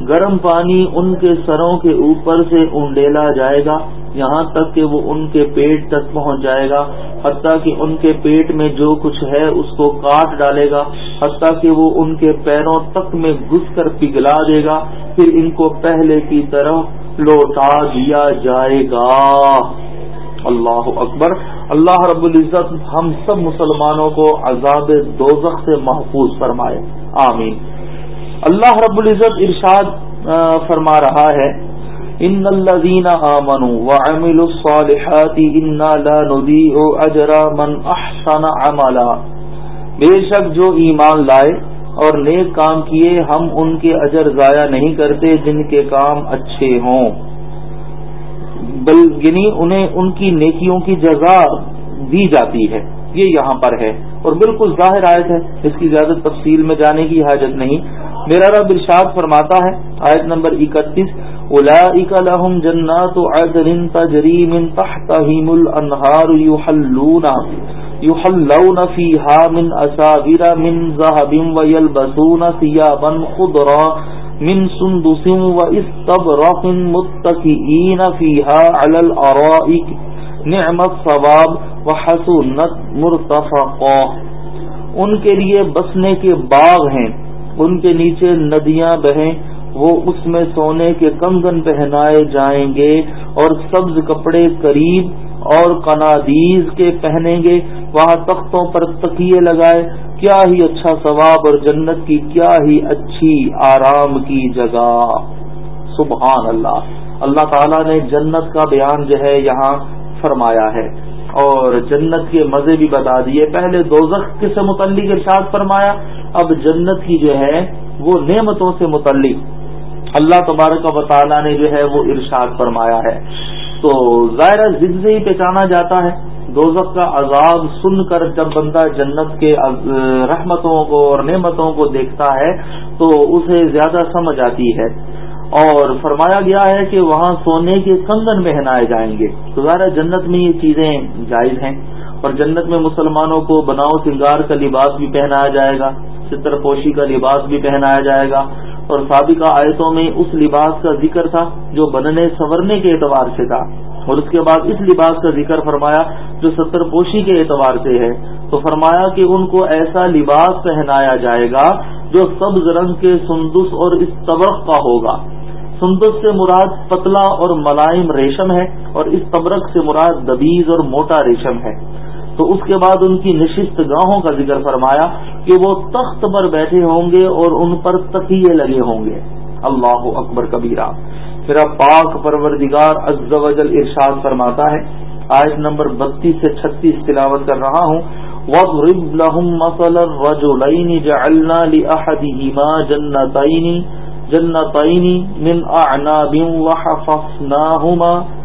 [SPEAKER 1] گرم پانی ان کے سروں کے اوپر سے انڈیلا جائے گا۔ یہاں تک کہ وہ ان کے پیٹ تک پہنچ جائے گا، حتیٰ کہ ان کے پیٹ میں جو کچھ ہے اس کو کاٹ ڈالے گا، حتیٰ کہ وہ ان کے پیروں تک میں گھس کر پگھلا دے گا، پھر ان کو پہلے کی طرح لوٹا دیا جائے گا۔ اللہ اکبر۔ اللہ رب العزت ہم سب مسلمانوں کو عذاب دوزخ سے محفوظ فرمائے۔ آمین۔ اللہ رب العزت ارشاد فرما رہا ہے۔ ان الذين امنوا وعملوا الصالحات انا لا نضيع اجر من احسن عملا۔ بے شک جو ایمان لائے اور نیک کام کیے، ہم ان کے اجر ضائع نہیں کرتے جن کے کام اچھے ہوں۔ بل یعنی انہیں ان کی نیکیوں کی جزا دی جاتی ہے۔ یہ یہاں پر ہے۔ اور بالکل ظاہر آیت ہے۔ اس کی زیادہ تفصیل میں جانے کی حاجت نہیں۔ میرا رب ارشاد فرماتا ہے، آیت نمبر اکتیس اولئک لهم جنات عدن تجری من تحتهم الانہار یحلون یحلون فیها من اساور من ذهب ویلبسون ثيابا خضرا من سندس واستبرق متكئين فيها على الارائك نعم الثواب وحسنت مرتفقا ان کے لیے بسنے کے باغ ہیں ان کے نیچے ندیاں بہیں وہ اس میں سونے کے کنگن پہنائے جائیں گے اور سبز کپڑے قریب اور قنادیز کے پہنیں گے، وہاں تختوں پر تکیے لگائے، کیا ہی اچھا ثواب اور جنت کی، کیا ہی اچھی آرام کی جگہ۔ سبحان اللہ۔ اللہ تعالیٰ نے جنت کا بیان جو ہے یہاں فرمایا ہے۔ اور جنت کے مزے بھی بتا دیے۔ پہلے دوزخ سے متعلق ارشاد فرمایا، اب جنت کی جو ہے وہ نعمتوں سے متعلق۔ اللہ تبارک و تعالیٰ نے جو ہے وہ ارشاد فرمایا ہے۔ تو ظاہر ضد سے ہی پہچانا جاتا ہے۔ دوزخ کا عذاب سن کر جب بندہ جنت کے رحمتوں کو اور نعمتوں کو دیکھتا ہے تو اسے زیادہ سمجھ آتی ہے۔ اور فرمایا گیا ہے کہ وہاں سونے کے کنگن پہنائے جائیں گے۔ تو ظاہر جنت میں یہ چیزیں جائز ہیں۔ اور جنت میں مسلمانوں کو بناؤ سنگار کا لباس بھی پہنایا جائے گا ستر پوشی کا لباس بھی پہنایا جائے گا۔ اور سابقہ آیتوں میں اس لباس کا ذکر تھا جو بننے سنورنے کے اعتبار سے تھا۔ اور اس کے بعد اس لباس کا ذکر فرمایا جو ستر پوشی کے اعتبار سے ہے۔ تو فرمایا کہ ان کو ایسا لباس پہنایا جائے گا جو سبز رنگ کے سندس اور اس تبرق کا ہوگا۔ سندس سے مراد پتلا اور ملائم ریشم ہے اور اس تبرک سے مراد دبیز اور موٹا ریشم ہے۔ تو اس کے بعد ان کی نشست گاہوں کا ذکر فرمایا کہ وہ تخت پر بیٹھے ہوں گے اور ان پر تقیے لگے ہوں گے۔ اللہ اکبر کبیرہ۔ پھر اب پاک پروردگار عز و جل ارشاد فرماتا ہے۔ آیت نمبر بتیس سے چھتیس تلاوت کر رہا ہوں۔ وَضْرِبْ لَهُمْ مَثَلَ الرَّجُلَيْنِ جَعَلْنَا لِأَحَدِهِمَا جَنَّتَيْنِ جَنَّتَيْنِ مِنْ أَعْنَابٍ وَحَفَفْنَاهُمَا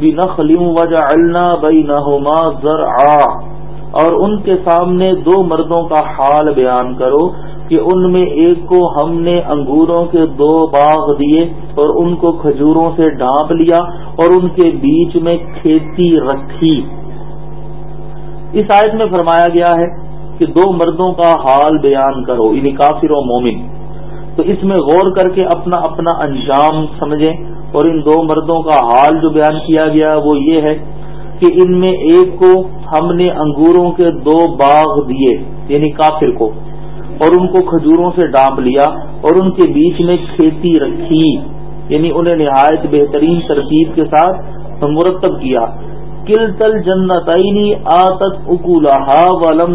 [SPEAKER 1] بنخل وجعلنا بينهما زرعا۔ اور ان کے سامنے دو مردوں کا حال بیان کرو کہ ان میں ایک کو ہم نے انگوروں کے دو باغ دیے اور ان کو کھجوروں سے ڈانپ لیا اور ان کے بیچ میں کھیتی رکھی۔ اس آیت میں فرمایا گیا ہے کہ دو مردوں کا حال بیان کرو یعنی کافر و مومن۔ تو اس میں غور کر کے اپنا اپنا انجام سمجھیں۔ اور ان دو مردوں کا حال جو بیان کیا گیا وہ یہ ہے کہ ان میں ایک کو ہم نے انگوروں کے دو باغ دیے یعنی کافر کو، اور ان کو کھجوروں سے ڈانپ لیا اور ان کے بیچ میں کھیتی رکھی یعنی انہیں نہایت بہترین ترتیب کے ساتھ مرتب کیا۔ کل تل جنت آتت اکولا ولم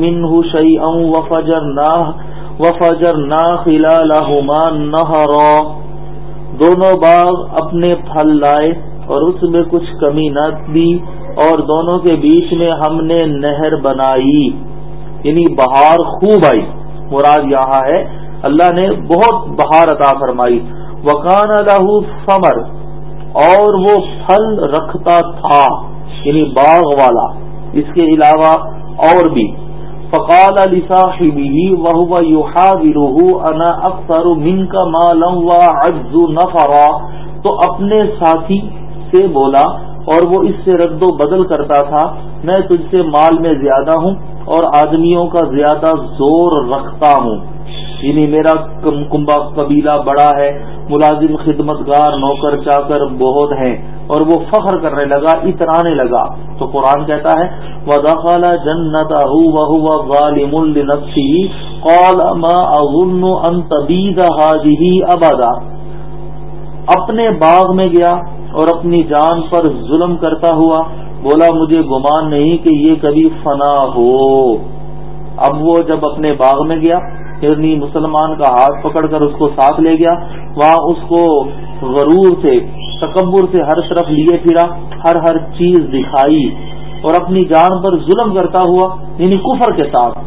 [SPEAKER 1] من شعی ام وفجر نہ وفجر نہ خلا لہما نہ دونوں باغ اپنے پھل لائے اور اس میں کچھ کمی نہ دی اور دونوں کے بیچ میں ہم نے نہر بنائی یعنی بہار خوب آئی۔ مراد یہاں ہے، اللہ نے بہت بہار عطا فرمائی۔ وکان اللہ فمر اور وہ پھل رکھتا تھا یعنی باغ والا۔ اس کے علاوہ اور بھی۔ فقال علی صاحبی وہ انا اکثر من کا مالم و نفرا تو اپنے ساتھی سے بولا اور وہ اس سے رد و بدل کرتا تھا، میں تجھ سے مال میں زیادہ ہوں اور آدمیوں کا زیادہ زور رکھتا ہوں۔ یعنی میرا کمبا قبیلہ بڑا ہے، ملازم خدمت گار نوکر چا کر بہت ہیں۔ اور وہ فخر کرنے لگا، اترانے لگا۔ تو قرآن کہتا ہے وہ دخلا جنت ظالم النفسی قال ما اظن ان تبید هذه ابدا اپنے باغ میں گیا اور اپنی جان پر ظلم کرتا ہوا بولا، مجھے گمان نہیں کہ یہ کبھی فنا ہو۔ اب وہ جب اپنے باغ میں گیا ہرنی مسلمان کا ہاتھ پکڑ کر اس کو ساتھ لے گیا۔ وہاں اس کو غرور سے، تکبر سے ہر طرف لیے پھرا، ہر ہر چیز دکھائی اور اپنی جان پر ظلم کرتا ہوا یعنی کفر کے ساتھ۔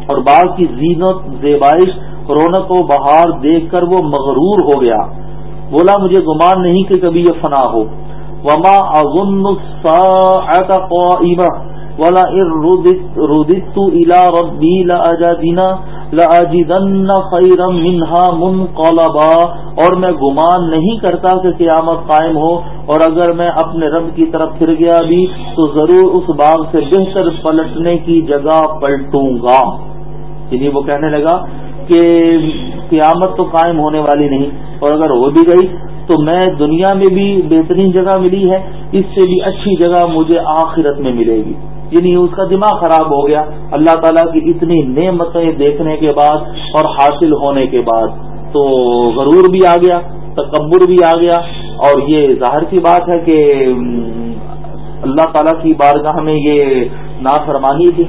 [SPEAKER 1] اور باغ کی زینت، زیبائش، رونق و بہار دیکھ کر وہ مغرور ہو گیا۔ بولا، مجھے گمان نہیں کہ کبھی یہ فنا ہو۔ وما اظن ولا رددت الى ربي لاجدنا لاجدن خيرا منها منقلبا۔ اور میں گمان نہیں کرتا کہ قیامت قائم ہو، اور اگر میں اپنے رب کی طرف پھر گیا بھی، تو ضرور اس باغ سے بہتر پلٹنے کی جگہ پلٹوں گا۔ یعنی وہ کہنے لگا کہ قیامت تو قائم ہونے والی نہیں، اور اگر ہو بھی گئی، تو میں دنیا میں بھی بہترین جگہ ملی ہے، اس سے بھی اچھی جگہ مجھے آخرت میں ملے گی۔ یعنی اس کا دماغ خراب ہو گیا۔ اللہ تعالیٰ کی اتنی نعمتیں دیکھنے کے بعد اور حاصل ہونے کے بعد تو غرور بھی آ گیا، تکبر بھی آ گیا۔ اور یہ ظاہر سی بات ہے کہ اللہ تعالیٰ کی بارگاہ میں یہ نافرمانی تھی۔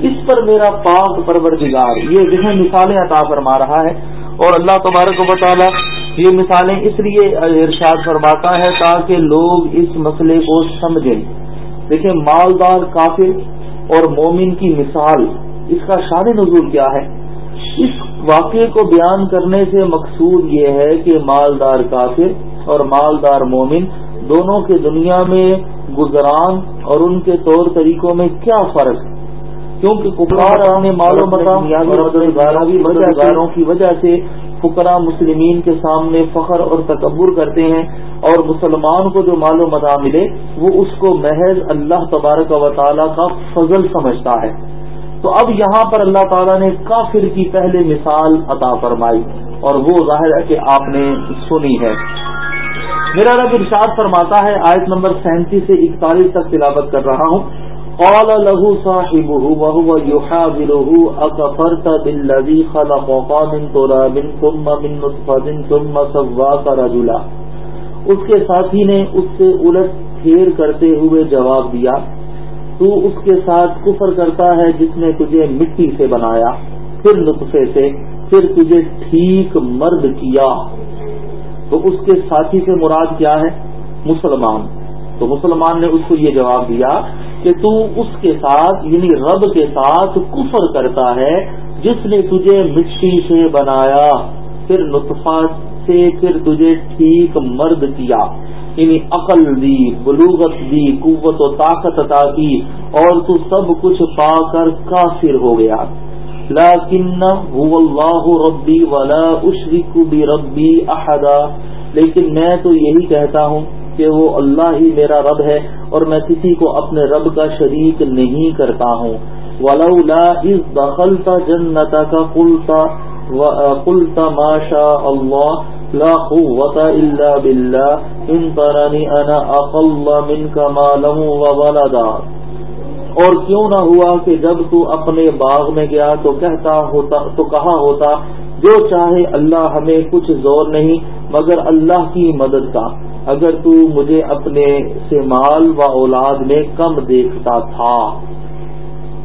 [SPEAKER 1] اس پر میرا پاک پروردگار یہ ذہن مثالیں عطا فرما رہا ہے۔ اور اللہ تبارک و تعالیٰ یہ مثالیں اس لیے ارشاد فرماتا ہے تاکہ لوگ اس مسئلے کو سمجھیں۔ دیکھیں مالدار کافر اور مومن کی مثال اس کا شان نزول کیا ہے اس واقعے کو بیان کرنے سے مقصود یہ ہے کہ مالدار کافر اور مالدار مومن دونوں کے دنیا میں گزران اور ان کے طور طریقوں میں کیا فرق ہے کیونکہ مال و مددگاروں کی وجہ سے فقرا مسلمین کے سامنے فخر اور تکبر کرتے ہیں اور مسلمان کو جو مال و مدا ملے، وہ اس کو محض اللہ تبارک و تعالیٰ کا فضل سمجھتا ہے۔ تو اب یہاں پر اللہ تعالیٰ نے کافر کی پہلے مثال عطا فرمائی اور وہ ظاہر ہے کہ آپ نے سنی ہے۔ میرا رب ارشاد فرماتا ہے، آیت نمبر سینتیس سے اکتالیس تک تلاوت کر رہا ہوں۔ قال له صاحبه وهو يحاوره، أكفرت بالذي خلقك من تراب ثم من نطفة ثم سواك رجلا اس کے ساتھی نے اس سے الٹ پھیر کرتے ہوئے جواب دیا، تو اس کے ساتھ کفر کرتا ہے جس نے تجھے مٹی سے بنایا، پھر نطفے سے، پھر تجھے ٹھیک مرد کیا تو اس کے ساتھی سے مراد کیا ہے؟ مسلمان۔ تو مسلمان نے اس کو یہ جواب دیا کہ تو اس کے ساتھ یعنی رب کے ساتھ کفر کرتا ہے، جس نے تجھے مٹی سے بنایا، پھر نطفہ سے پھر تجھے ٹھیک مرد کیا۔ یعنی عقل دی، بلوغت دی، قوت و طاقت عطا کی، اور تو سب کچھ پا کر کافر ہو گیا۔ لیکن اللہ ربی ولا اشرک بربی احدا۔ لیکن میں تو یہی کہتا ہوں کہ وہ اللہ ہی میرا رب ہے۔ اور میں کسی کو اپنے رب کا شریک نہیں کرتا ہوں۔ ولولا اس دخلتا جنتا کا قلتا قلتا ما شاء اللہ لا قوت الا باللہ ان ترنی انا اقل منك مالا وولدا۔ اور کیوں نہ ہوا کہ جب تو اپنے باغ میں گیا تو کہتا ہوتا تو کہا ہوتا، جو چاہے اللہ ہمیں کچھ زور نہیں، مگر اللہ کی مدد کا۔ اگر تو مجھے اپنے سے مال و اولاد میں کم دیکھتا تھا۔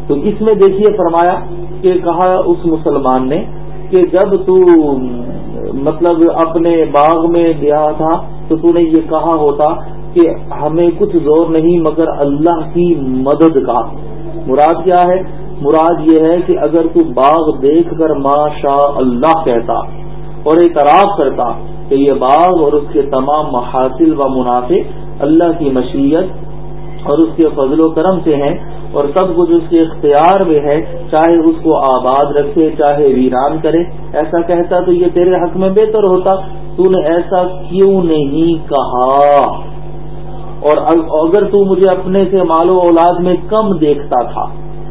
[SPEAKER 1] تو اس میں دیکھیے فرمایا کہ کہا اس مسلمان نے کہ جب تو مطلب اپنے باغ میں گیا تھا تو تو نے یہ کہا ہوتا کہ ہمیں کچھ زور نہیں مگر اللہ کی مدد کا۔ مراد کیا ہے؟ مراد یہ ہے کہ اگر تو باغ دیکھ کر ماشاء اللہ کہتا اور اعتراف کرتا کہ یہ باغ اور اس کے تمام محاصل و منافع اللہ کی مشیت اور اس کے فضل و کرم سے ہیں اور سب کچھ اس کے اختیار میں ہے، چاہے اس کو آباد رکھے، چاہے ویران کرے۔ ایسا کہتا تو یہ تیرے حق میں بہتر ہوتا۔ تو نے ایسا کیوں نہیں کہا؟ اور اگر تو مجھے اپنے سے مال و اولاد میں کم دیکھتا تھا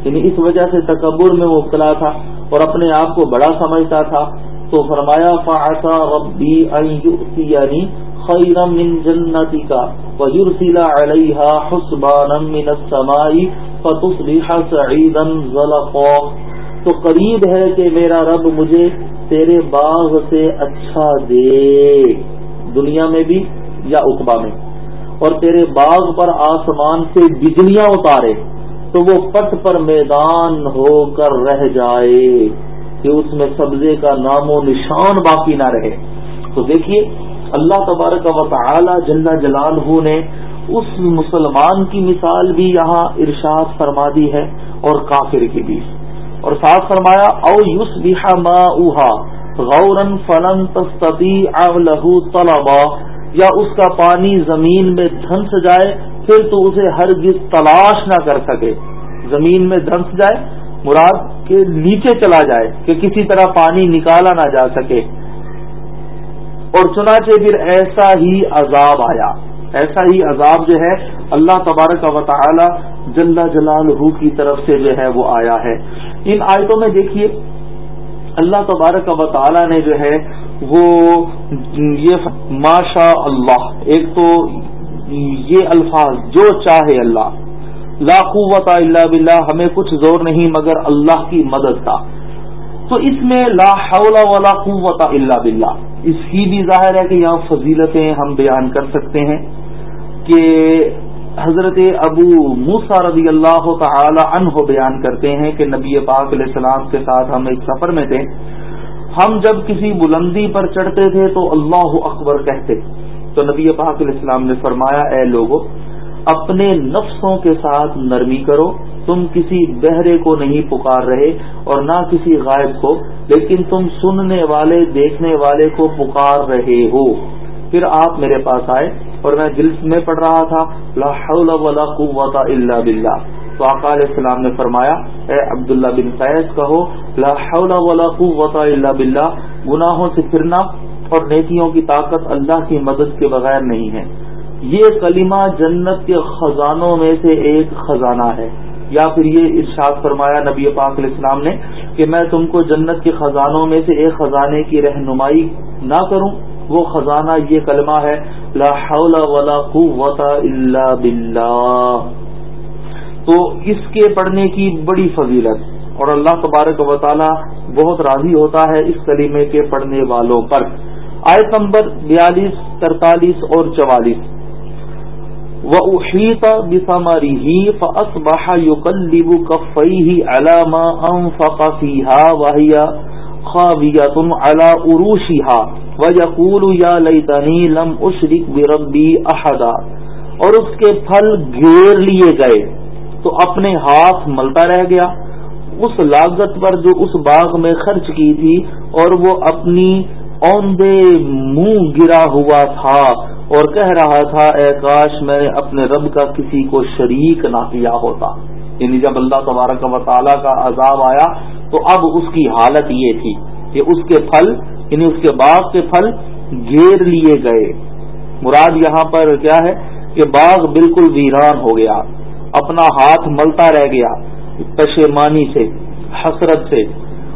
[SPEAKER 1] یعنی اس وجہ سے تکبر میں مبتلا تھا اور اپنے آپ کو بڑا سمجھتا تھا تو فرمایا فاصا ربی یعنی خیرا من جنتك ويرسل عليها حسبانا من السماء فتصبح سعيدا زلقا تو قریب ہے کہ میرا رب مجھے تیرے باغ سے اچھا دے، دنیا میں بھی یا اقبا میں، اور تیرے باغ پر آسمان سے بجلیاں اتارے تو وہ پٹ پر میدان ہو کر رہ جائے۔ کہ اس میں سبزے کا نام و نشان باقی نہ رہے۔ تو دیکھیے، اللہ تبارک و تعالی جل جلال نے اس مسلمان کی مثال بھی یہاں ارشاد فرما دی ہے اور کافر کی بھی۔ اور ساتھ فرمایا، او یوس بحا ما غورن فلن تستی لہو طلبا یا اس کا پانی زمین میں دھنس جائے، پھر تو اسے ہرگز تلاش نہ کر سکے۔ زمین میں دھنس جائے، مراد کے نیچے چلا جائے کہ کسی طرح پانی نکالا نہ جا سکے۔ اور چنانچہ پھر ایسا ہی عذاب آیا۔ ایسا ہی عذاب جو ہے اللہ تبارک و تعالی جل جلال کی طرف سے جو ہے وہ آیا ہے۔ ان آیتوں میں دیکھیے، اللہ تبارک و تعالی نے جو ہے وہ یہ ماشا اللہ ایک تو یہ الفاظ، جو چاہے اللہ لا قوت اللہ باللہ، ہمیں کچھ زور نہیں مگر اللہ کی مدد کا۔ تو اس میں لا حول ولا قوت الا باللہ۔ اس کی بھی ظاہر ہے کہ یہاں فضیلتیں ہم بیان کر سکتے ہیں کہ حضرت ابو موسا رضی اللہ تعالی عنہ بیان کرتے ہیں کہ نبی پاک علیہ السلام کے ساتھ ہم ایک سفر میں تھے۔ ہم جب کسی بلندی پر چڑھتے تھے تو اللہ اکبر کہتے۔ تو نبی پاک علیہ السلام نے فرمایا، اے لوگوں اپنے نفسوں کے ساتھ نرمی کرو۔ تم کسی بہرے کو نہیں پکار رہے اور نہ کسی غائب کو، لیکن تم سننے والے، دیکھنے والے کو پکار رہے ہو۔ پھر آپ میرے پاس آئے اور میں دل میں پڑھ رہا تھا۔ لا حول ولا قوت الا باللہ۔ تو آقا علیہ السلام نے فرمایا، اے عبداللہ بن فیض کہو، لا حول ولا قوت الا باللہ۔ گناہوں سے پھرنا اور نیکیوں کی طاقت اللہ کی مدد کے بغیر نہیں ہے۔ یہ کلمہ جنت کے خزانوں میں سے ایک خزانہ ہے۔ یا پھر یہ ارشاد فرمایا نبی پاک علیہ السلام نے کہ میں تم کو جنت کے خزانوں میں سے ایک خزانے کی رہنمائی نہ کروں۔ وہ خزانہ یہ کلمہ ہے، لا حول ولا قوت الا باللہ۔ تو اس کے پڑھنے کی بڑی فضیلت، اور اللہ تبارک و تعالی بہت راضی ہوتا ہے اس کلمے کے پڑھنے والوں پر۔ آیت نمبر بیالیس، ترتالیس اور چوالیس۔ وأحيط بثمره فأصبح يقلب كفيه على ما أنفق فيها وهي خاوية على أروشها ويقول يا ليتني لم أشرك بربي أحدا اور اس کے پھل گھیر لیے گئے تو اپنے ہاتھ ملتا رہ گیا۔ اس لاگت پر جو اس باغ میں خرچ کی تھی اور وہ اپنی اوندے منہ گرا ہوا تھا۔ اور کہہ رہا تھا، اے کاش میں نے اپنے رب کا کسی کو شریک نہ کیا ہوتا. یعنی جب اللہ تبارک و تعالیٰ کا عذاب آیا، تو اب اس کی حالت یہ تھی کہ اس کے پھل یعنی اس کے باغ کے پھل گھیر لیے گئے۔ مراد یہاں پر کیا ہے کہ باغ بالکل ویران ہو گیا، اپنا ہاتھ ملتا رہ گیا پشیمانی سے، حسرت سے۔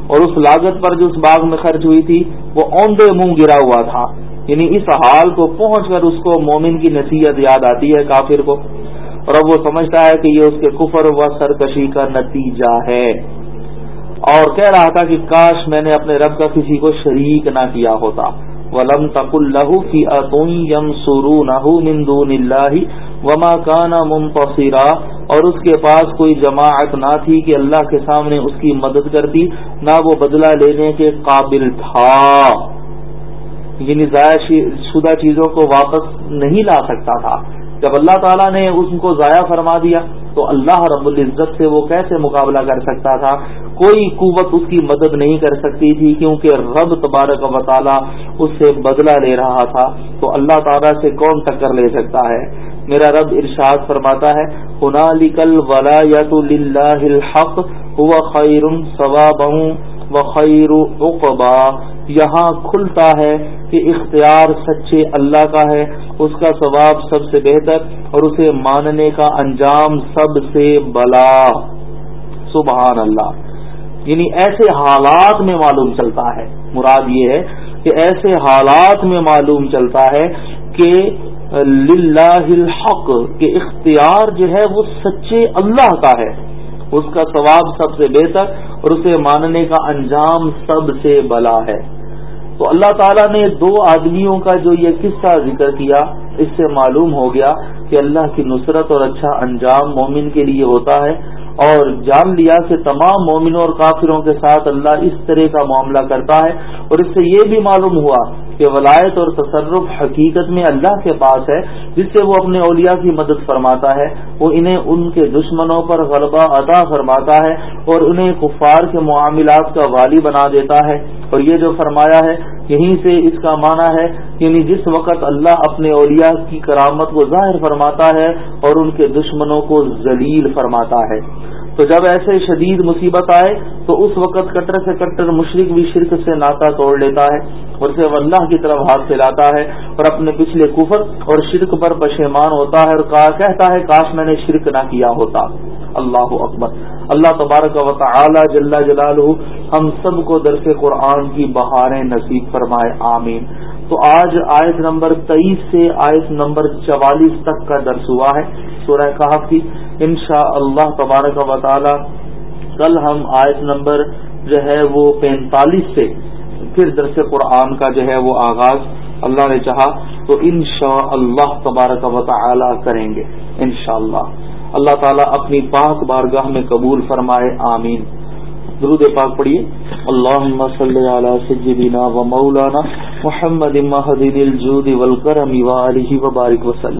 [SPEAKER 1] اور اس لاگت پر جو اس باغ میں خرچ ہوئی تھی، وہ اوندے منہ گرا ہوا تھا۔ یعنی اس حال کو پہنچ کر اس کو مومن کی نصیحت یاد آتی ہے کافر کو، اور اب وہ سمجھتا ہے کہ یہ اس کے کفر و سرکشی کا نتیجہ ہے۔ اور کہہ رہا تھا کہ کاش میں نے اپنے رب کا کسی کو شریک نہ کیا ہوتا۔ ولم تک اللہ کی یم سرو نہ وما کانا ممتصرا اور اس کے پاس کوئی جماعت نہ تھی کہ اللہ کے سامنے اس کی مدد کرتی، نہ وہ بدلہ لینے کے قابل تھا۔ یعنی ضائع شدہ چیزوں کو واپس نہیں لا سکتا تھا۔ جب اللہ تعالیٰ نے اس کو ضائع فرما دیا، تو اللہ رب العزت سے وہ کیسے مقابلہ کر سکتا تھا؟ کوئی قوت اس کی مدد نہیں کر سکتی تھی، کیونکہ رب تبارک و تعالیٰ اس سے بدلہ لے رہا تھا۔ تو اللہ تعالیٰ سے کون ٹکر لے سکتا ہے؟ میرا رب ارشاد فرماتا ہے ولا الحق خیر ثواب و خیر اقبا یہاں کھلتا ہے کہ اختیار سچے اللہ کا ہے، اس کا ثواب سب سے بہتر اور اسے ماننے کا انجام سب سے بلا۔ سبحان اللہ۔ یعنی ایسے حالات میں معلوم چلتا ہے۔ مراد یہ ہے کہ ایسے حالات میں معلوم چلتا ہے کہ الحق، کہ اختیار جو ہے وہ سچے اللہ کا ہے۔ اس کا ثواب سب سے بہتر اور اسے ماننے کا انجام سب سے بلا ہے۔ تو اللہ تعالیٰ نے دو آدمیوں کا جو یہ قصہ ذکر کیا، اس سے معلوم ہو گیا کہ اللہ کی نصرت اور اچھا انجام مومن کے لیے ہوتا ہے اور جان لیا کہ تمام مومنوں اور کافروں کے ساتھ اللہ اس طرح کا معاملہ کرتا ہے اور اس سے یہ بھی معلوم ہوا کہ ولایت اور تصرف حقیقت میں اللہ کے پاس ہے، جس سے وہ اپنے اولیاء کی مدد فرماتا ہے۔ وہ انہیں ان کے دشمنوں پر غلبہ عطا فرماتا ہے اور انہیں کفار کے معاملات کا والی بنا دیتا ہے۔ اور یہ جو فرمایا ہے، یہیں سے اس کا معنی ہے یعنی جس وقت اللہ اپنے اولیاء کی کرامت کو ظاہر فرماتا ہے اور ان کے دشمنوں کو ذلیل فرماتا ہے۔ تو جب ایسے شدید مصیبت آئے تو اس وقت کٹر سے کٹر مشرق بھی شرک سے ناتا توڑ لیتا ہے اور صرف اللہ کی طرف ہاتھ پھیلاتا ہے اور اپنے پچھلے کفر اور شرک پر پشیمان ہوتا ہے اور کہتا ہے، کاش میں نے شرک نہ کیا ہوتا۔ اللہ اکبر۔ اللہ تبارک و تعالی جل جلال ہم سب کو درس قرآن کی بہاریں نصیب فرمائے، آمین۔ تو آج آیت نمبر تیئیس سے آیت نمبر چوالیس تک کا درس ہوا ہے سورہ کہف کی۔ انشاء اللہ تبارک و تعالی کل ہم آیت نمبر جو ہے وہ پینتالیس سے پھر درس قرآن کا جو ہے وہ آغاز اللہ نے چاہا۔ تو انشاء اللہ تبارک و تعالی کریں گے انشاءاللہ۔ اللہ اللہ تعالیٰ اپنی پاک بارگاہ میں قبول فرمائے، آمین۔ درود پاک پڑھیے۔ اللهم صل علی سیدنا و مولانا محمد الجود والکرم و علیہ وبارک وسلم۔